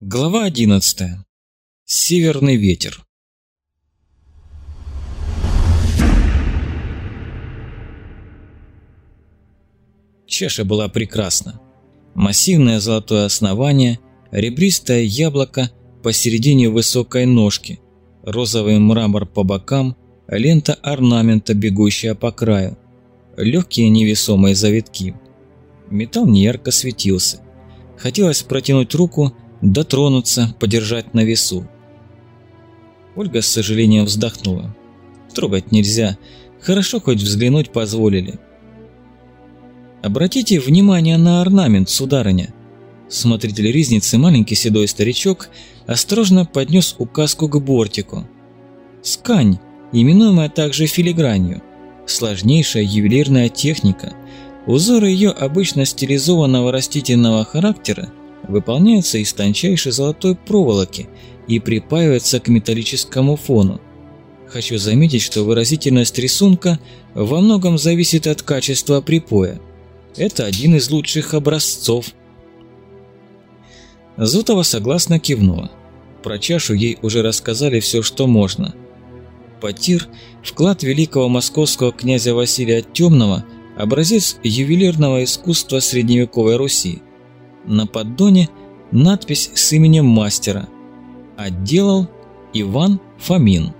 Глава 11. Северный ветер. Чаша была прекрасна. Массивное золотое основание, ребристое яблоко посередине высокой ножки, розовый мрамор по бокам, лента орнамента, бегущая по краю, легкие невесомые завитки. Металл неярко светился. Хотелось протянуть руку, дотронуться, подержать на весу. Ольга с сожалением вздохнула. Трогать нельзя, хорошо хоть взглянуть позволили. Обратите внимание на орнамент, сударыня. Смотритель ризницы, маленький седой старичок, осторожно поднес указку к бортику. Скань, именуемая также филигранью, сложнейшая ювелирная техника. Узоры ее обычно стилизованного растительного характера выполняется из тончайшей золотой проволоки и припаивается к металлическому фону. Хочу заметить, что выразительность рисунка во многом зависит от качества припоя. Это один из лучших образцов. Зутова согласно кивнула. Про чашу ей уже рассказали все, что можно. Потир – вклад великого московского князя Василия Темного, образец ювелирного искусства средневековой Руси – на поддоне надпись с именем мастера. Отделал Иван Фомин.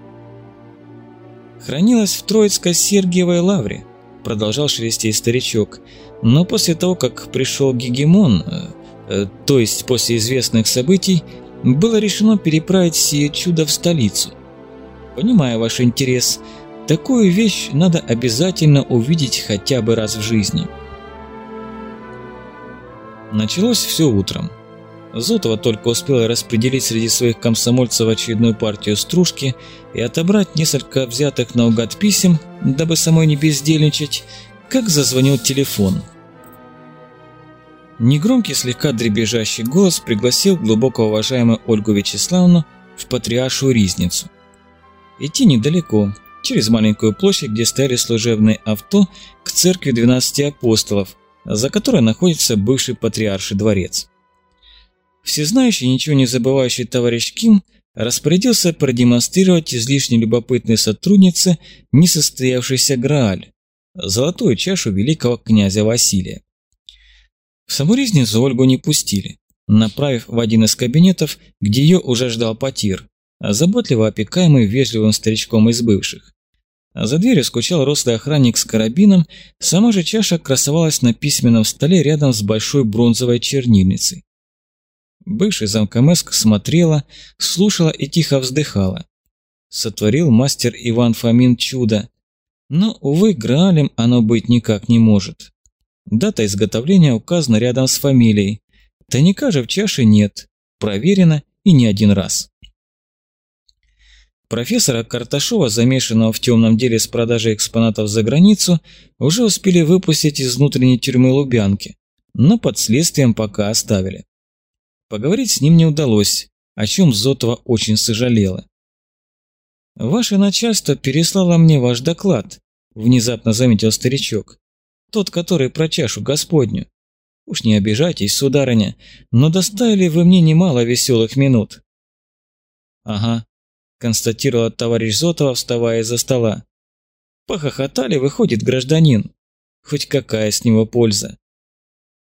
Хранилась в Троицко-Сергиевой лавре, продолжал шелестей старичок, но после того, как пришел Гегемон, э, э, то есть после известных событий, было решено переправить сие чудо в столицу. Понимаю ваш интерес, такую вещь надо обязательно увидеть хотя бы раз в жизни. Началось все утром. Зотова только успела распределить среди своих комсомольцев очередную партию стружки и отобрать несколько взятых наугад писем, дабы самой не бездельничать, как зазвонил телефон. Негромкий, слегка дребезжащий голос пригласил глубоко уважаемую Ольгу Вячеславовну в патриаршу Ризницу. Идти недалеко, через маленькую площадь, где стояли служебные авто, к церкви 12 апостолов, за которой находится бывший патриарший дворец. Всезнающий, ничего не забывающий товарищ Ким распорядился продемонстрировать излишне любопытной сотруднице несостоявшийся Грааль – золотую чашу великого князя Василия. В саму резницу Ольгу не пустили, направив в один из кабинетов, где ее уже ждал Потир, заботливо опекаемый вежливым старичком из бывших. А за дверью скучал рослый охранник с карабином, сама же чаша красовалась на письменном столе рядом с большой бронзовой чернильницей. Бывший замкомеск смотрела, слушала и тихо вздыхала. Сотворил мастер Иван Фомин чудо, но, увы, Граалем оно быть никак не может. Дата изготовления указана рядом с фамилией. Тайника же в чаше нет, проверено и не один раз. Профессора Карташова, замешанного в темном деле с продажей экспонатов за границу, уже успели выпустить из внутренней тюрьмы Лубянки, но под следствием пока оставили. Поговорить с ним не удалось, о чем Зотова очень сожалела. «Ваше начальство переслало мне ваш доклад», – внезапно заметил старичок. «Тот, который про чашу Господню. Уж не обижайтесь, сударыня, но доставили вы мне немало веселых минут». «Ага, констатировал товарищ Зотова, вставая из-за стола. Похохотали, выходит, гражданин. Хоть какая с него польза.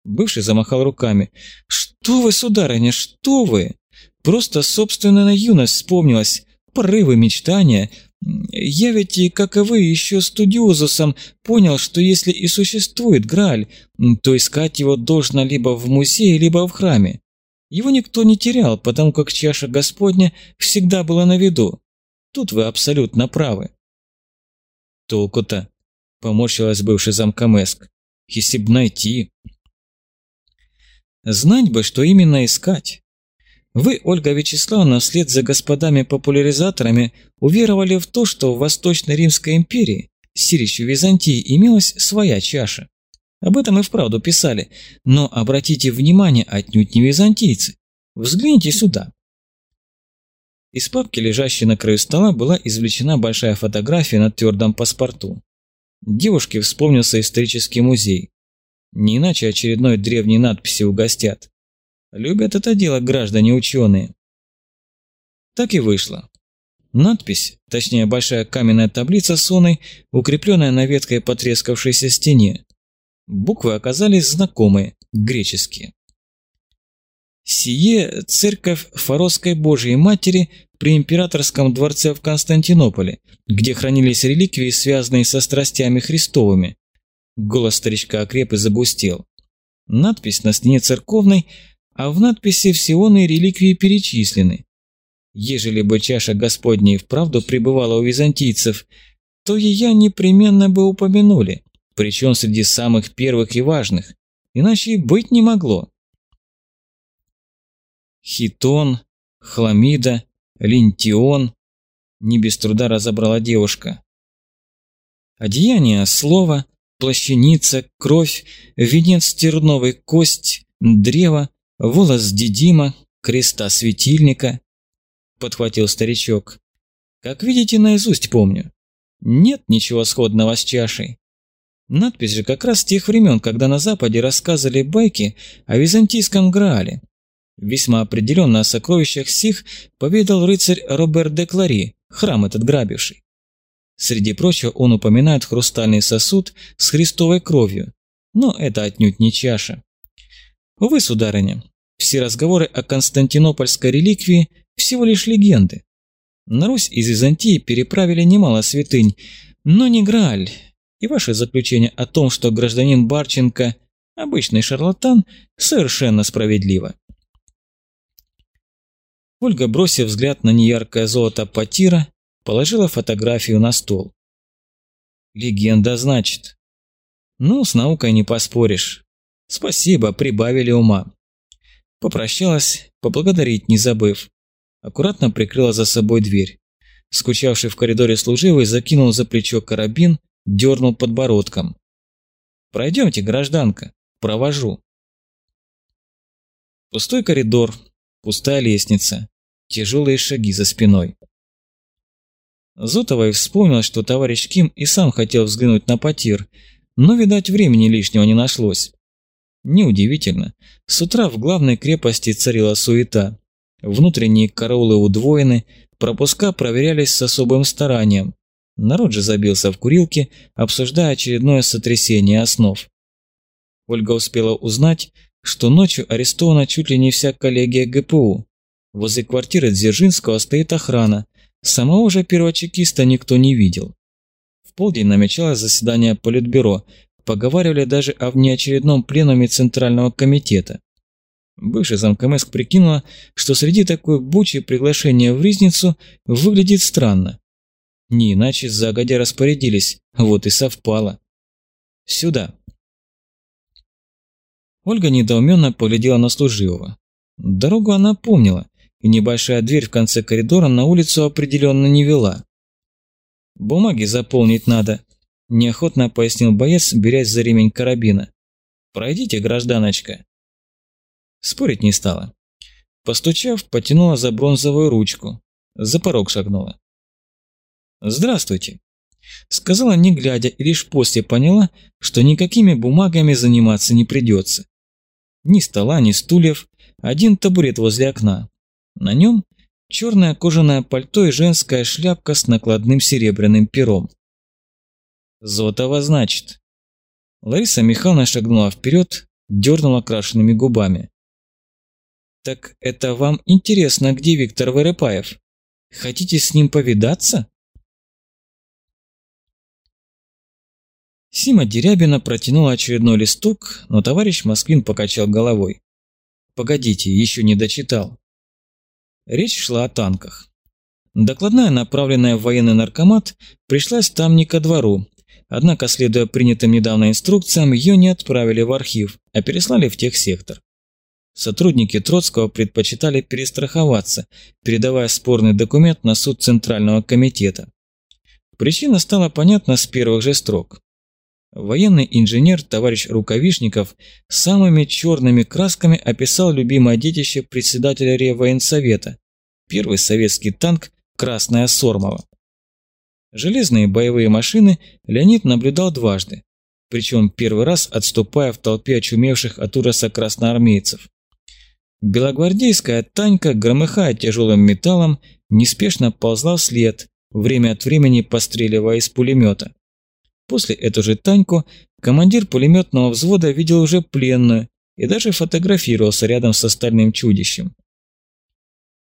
Бывший замахал руками. «Что вы, сударыня, что вы? Просто собственная юность вспомнилась, порывы, мечтания. Я ведь, и как и вы, еще студиозусом понял, что если и существует Грааль, то искать его должно либо в музее, либо в храме. Его никто не терял, потому как чаша Господня всегда была на виду. Тут вы абсолютно правы. Толку-то, поморщилась бывший замкомеск, если б найти. Знать бы, что именно искать. Вы, Ольга Вячеславовна, вслед за господами-популяризаторами уверовали в то, что в Восточной Римской империи, Сирищу Византии, имелась своя чаша. Об этом и вправду писали, но обратите внимание, отнюдь не византийцы. Взгляните сюда. Из папки, лежащей на краю стола, была извлечена большая фотография на твердом паспорту. Девушке вспомнился исторический музей. Не иначе очередной древней надписи угостят. Любят это дело граждане-ученые. Так и вышло. Надпись, точнее большая каменная таблица с соной, укрепленная на веткой потрескавшейся стене. Буквы оказались знакомые, греческие. Сие – церковь Форосской Божией Матери при императорском дворце в Константинополе, где хранились реликвии, связанные со страстями Христовыми. Голос старичка окреп и загустел. Надпись на стене церковной, а в надписи всеоные реликвии перечислены. Ежели бы чаша Господней вправду пребывала у византийцев, то ее непременно бы упомянули, причем среди самых первых и важных, иначе и быть не могло. Хитон, хламида, линтион, не без труда разобрала девушка. Одеяние слова, плащаница, кровь, венец терновый кость, древо, волос дедима, креста светильника, подхватил старичок. Как видите, наизусть помню. Нет ничего сходного с чашей. Надпись же как раз с тех времен, когда на Западе рассказывали байки о византийском Граале. Весьма определенно о сокровищах сих поведал рыцарь Роберт де Клари, храм этот грабивший. Среди прочего он упоминает хрустальный сосуд с христовой кровью, но это отнюдь не чаша. Увы, сударыня, все разговоры о константинопольской реликвии всего лишь легенды. На Русь из Византии переправили немало святынь, но не Грааль, и ваше заключение о том, что гражданин Барченко – обычный шарлатан, совершенно справедливо. Ольга, бросив взгляд на неяркое золото потира, положила фотографию на стол. «Легенда, значит?» «Ну, с наукой не поспоришь. Спасибо, прибавили ума». Попрощалась, поблагодарить не забыв. Аккуратно прикрыла за собой дверь. Скучавший в коридоре служивый закинул за плечо карабин, дернул подбородком. «Пройдемте, гражданка, провожу». Пустой коридор, Пустая лестница, тяжелые шаги за спиной. Зотовой вспомнил, что товарищ Ким и сам хотел взглянуть на потир, но, видать, времени лишнего не нашлось. Неудивительно, с утра в главной крепости царила суета. Внутренние караулы удвоены, пропуска проверялись с особым старанием. Народ же забился в курилке, обсуждая очередное сотрясение основ. Ольга успела узнать, что ночью арестована чуть ли не вся коллегия ГПУ. Возле квартиры Дзержинского стоит охрана. Самого же первого чекиста никто не видел. В полдень намечалось заседание Политбюро. Поговаривали даже о внеочередном пленуме Центрального комитета. Бывший замкомеск прикинула, что среди такой бучи приглашение в Ризницу выглядит странно. Не иначе загодя распорядились, вот и совпало. «Сюда», Ольга недоуменно поглядела на служивого. Дорогу она помнила, и небольшая дверь в конце коридора на улицу определенно не вела. «Бумаги заполнить надо», – неохотно пояснил боец, берясь за ремень карабина. «Пройдите, гражданочка». Спорить не стала. Постучав, потянула за бронзовую ручку. За порог шагнула. «Здравствуйте», – сказала не глядя и лишь после поняла, что никакими бумагами заниматься не придется. Ни стола, ни стульев, один табурет возле окна. На нем черное кожаное пальто и женская шляпка с накладным серебряным пером. «Зотова, значит». Лариса Михайловна шагнула вперед, дернула крашенными губами. «Так это вам интересно, где Виктор Вырыпаев? Хотите с ним повидаться?» Сима Дерябина протянула очередной листок, но товарищ Москвин покачал головой. «Погодите, еще не дочитал». Речь шла о танках. Докладная, направленная в военный наркомат, пришлась там не ко двору, однако, следуя принятым недавно инструкциям, ее не отправили в архив, а переслали в техсектор. Сотрудники Троцкого предпочитали перестраховаться, передавая спорный документ на суд Центрального комитета. Причина стала понятна с первых же строк. Военный инженер товарищ Рукавишников самыми черными красками описал любимое детище председателя Реввоенсовета – первый советский танк «Красная Сормова». Железные боевые машины Леонид наблюдал дважды, причем первый раз отступая в толпе очумевших от ужаса красноармейцев. Белогвардейская Танька, громыхая тяжелым металлом, неспешно ползла вслед, время от времени постреливая из пулемета. После эту же Таньку командир пулеметного взвода видел уже пленную и даже фотографировался рядом с остальным чудищем.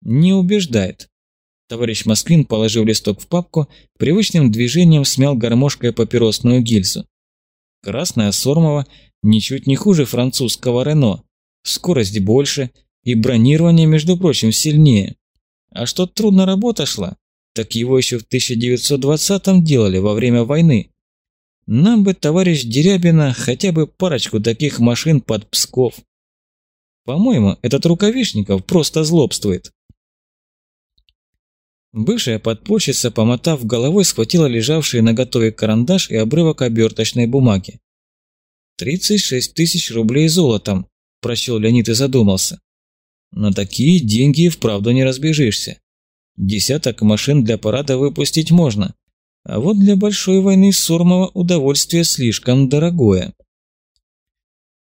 Не убеждает. Товарищ Москвин, положив листок в папку, привычным движением смял гармошкой папиросную гильзу. Красная Сормова ничуть не хуже французского Рено. Скорость больше и бронирование, между прочим, сильнее. А что трудно работа шла, так его еще в 1920-м делали во время войны. Нам бы, товарищ Дерябина, хотя бы парочку таких машин под Псков. По-моему, этот Рукавишников просто злобствует. Бывшая подпольщица, помотав головой, схватила лежавший на готове карандаш и обрывок оберточной бумаги. «Тридцать шесть тысяч рублей золотом», – прочел Леонид и задумался. «На такие деньги и вправду не разбежишься. Десяток машин для парада выпустить можно, а вот для большой войны Сормова удовольствие слишком дорогое.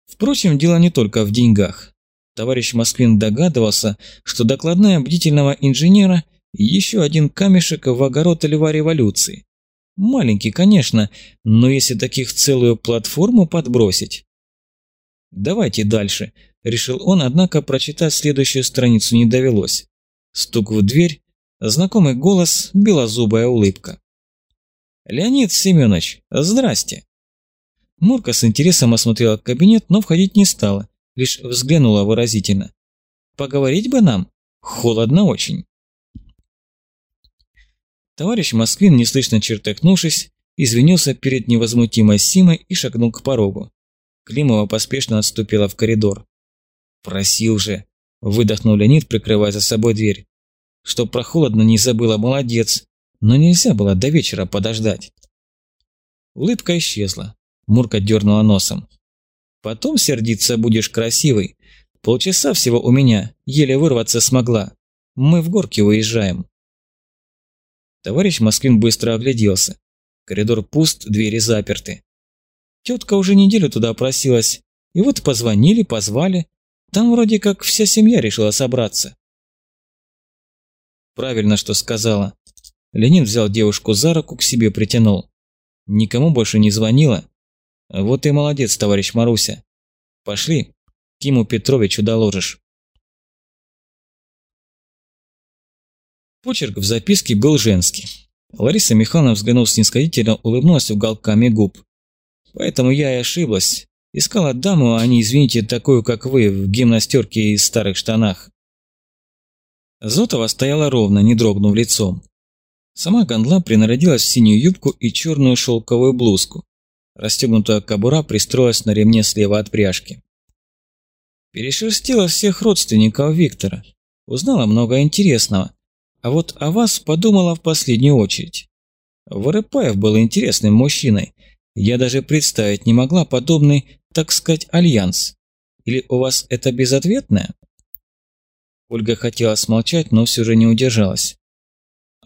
Впрочем, дело не только в деньгах. Товарищ Москвин догадывался, что докладная бдительного инженера – еще один камешек в огород льва революции. Маленький, конечно, но если таких целую платформу подбросить. «Давайте дальше», – решил он, однако прочитать следующую страницу не довелось. Стук в дверь, знакомый голос, белозубая улыбка. «Леонид Семенович, здрасте!» Мурка с интересом осмотрела кабинет, но входить не стала, лишь взглянула выразительно. «Поговорить бы нам? Холодно очень!» Товарищ Москвин, неслышно чертыхнувшись, извинился перед невозмутимой Симой и шагнул к порогу. Климова поспешно отступила в коридор. «Просил же!» – выдохнул Леонид, прикрывая за собой дверь. «Что про холодно не забыла, молодец! Но нельзя было до вечера подождать. Улыбка исчезла. Мурка дернула носом. «Потом сердиться будешь красивый. Полчаса всего у меня, еле вырваться смогла. Мы в горки уезжаем». Товарищ Москвин быстро огляделся. Коридор пуст, двери заперты. Тетка уже неделю туда просилась, и вот позвонили, позвали. Там вроде как вся семья решила собраться. Правильно, что сказала. Ленин взял девушку за руку, к себе притянул. Никому больше не звонила? Вот и молодец, товарищ Маруся. Пошли, Киму Петровичу доложишь. Почерк в записке был женский. Лариса Михайловна, взглянув снисходительно, улыбнулась уголками губ. Поэтому я и ошиблась. Искала даму, а не, извините, такую, как вы, в гимнастерке и старых штанах. Зотова стояла ровно, не дрогнув лицом. Сама Гандла принарядилась в синюю юбку и черную шелковую блузку. Расстегнутая кобура пристроилась на ремне слева от пряжки. Перешерстила всех родственников Виктора. Узнала много интересного. А вот о вас подумала в последнюю очередь. Воропаев был интересным мужчиной. Я даже представить не могла подобный, так сказать, альянс. Или у вас это безответное? Ольга хотела смолчать, но все же не удержалась.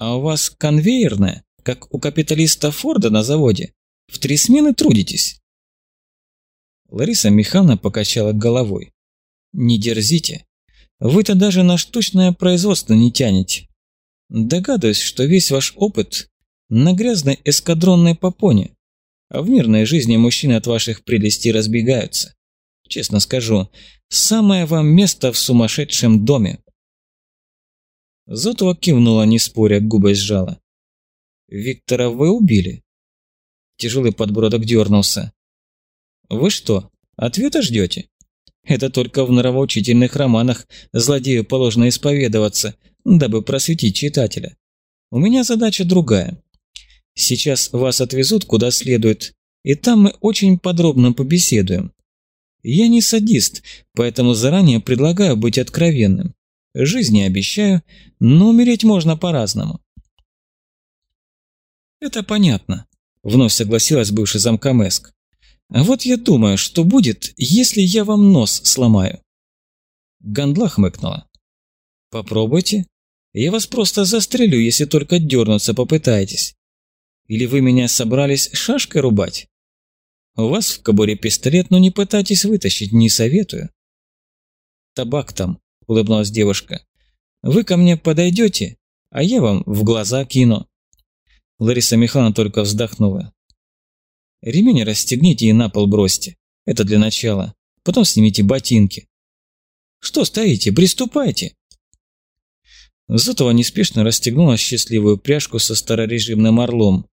А у вас конвейерная, как у капиталиста Форда на заводе? В три смены трудитесь?» Лариса Михайловна покачала головой. «Не дерзите. Вы-то даже на штучное производство не тянете. Догадываюсь, что весь ваш опыт на грязной эскадронной попоне, а в мирной жизни мужчины от ваших прелестей разбегаются. Честно скажу, самое вам место в сумасшедшем доме. Зотова кивнула, не споря, губы сжала. «Виктора вы убили?» Тяжелый подбородок дернулся. «Вы что, ответа ждете? Это только в нравоучительных романах злодею положено исповедоваться, дабы просветить читателя. У меня задача другая. Сейчас вас отвезут куда следует, и там мы очень подробно побеседуем. Я не садист, поэтому заранее предлагаю быть откровенным. Жизни обещаю, но умереть можно по-разному. Это понятно, вновь согласилась бывший замкомеск. А вот я думаю, что будет, если я вам нос сломаю. Гандла хмыкнула. Попробуйте. Я вас просто застрелю, если только дернуться попытаетесь. Или вы меня собрались шашкой рубать? У вас в кобуре пистолет, но не пытайтесь вытащить, не советую. Табак там, улыбнулась девушка. «Вы ко мне подойдете, а я вам в глаза кину». Лариса Михайловна только вздохнула. «Ремень расстегните и на пол бросьте. Это для начала. Потом снимите ботинки». «Что стоите? Приступайте!» Зотова неспешно расстегнула счастливую пряжку со старорежимным орлом.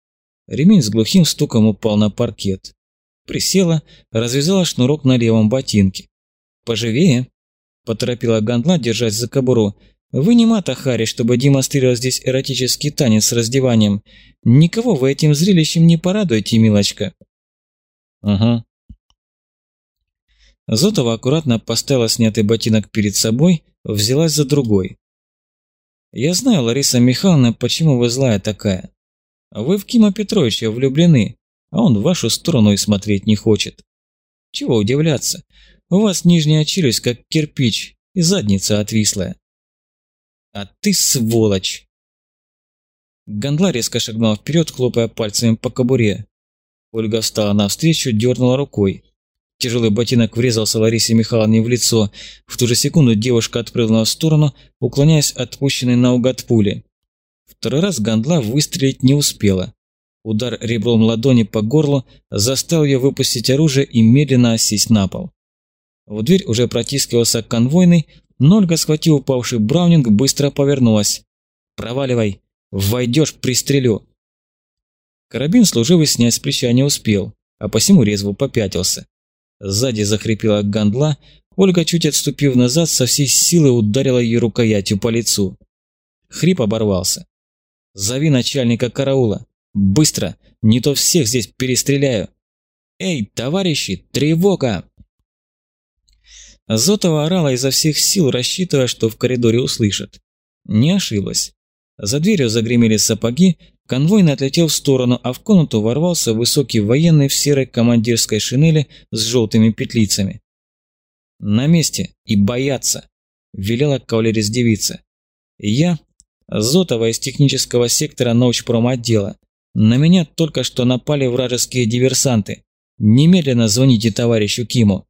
Ремень с глухим стуком упал на паркет. Присела, развязала шнурок на левом ботинке. «Поживее!» – поторопила Гандла, держась за кобуру. «Вы не Мата Хари, чтобы демонстрировать здесь эротический танец с раздеванием. Никого вы этим зрелищем не порадуете, милочка». «Ага». Зотова аккуратно поставила снятый ботинок перед собой, взялась за другой. «Я знаю, Лариса Михайловна, почему вы злая такая. Вы в Кима Петровича влюблены, а он в вашу сторону и смотреть не хочет. Чего удивляться? У вас нижняя челюсть как кирпич и задница отвислая. А ты сволочь! Гондла резко шагнула вперед, хлопая пальцами по кобуре. Ольга встала навстречу, дернула рукой. Тяжелый ботинок врезался Ларисе Михайловне в лицо. В ту же секунду девушка отпрыгнула в сторону, уклоняясь от пущенной наугад пули. Второй раз Гандла выстрелить не успела. Удар ребром ладони по горлу заставил ее выпустить оружие и медленно осесть на пол. В дверь уже протискивался конвойный, но Ольга, схватив упавший браунинг, быстро повернулась. «Проваливай! Войдешь, пристрелю!» Карабин служивый снять с плеча не успел, а посему резво попятился. Сзади захрипела гандла, Ольга, чуть отступив назад, со всей силы ударила ее рукоятью по лицу. Хрип оборвался. «Зови начальника караула! Быстро! Не то всех здесь перестреляю!» «Эй, товарищи, тревога!» Зотова орала изо всех сил, рассчитывая, что в коридоре услышат. Не ошиблась. За дверью загремели сапоги, конвойный отлетел в сторону, а в комнату ворвался высокий военный в серой командирской шинели с желтыми петлицами. «На месте и бояться!» – велела кавалерист девица. «Я Зотова из технического сектора научпромотдела. На меня только что напали вражеские диверсанты. Немедленно звоните товарищу Киму.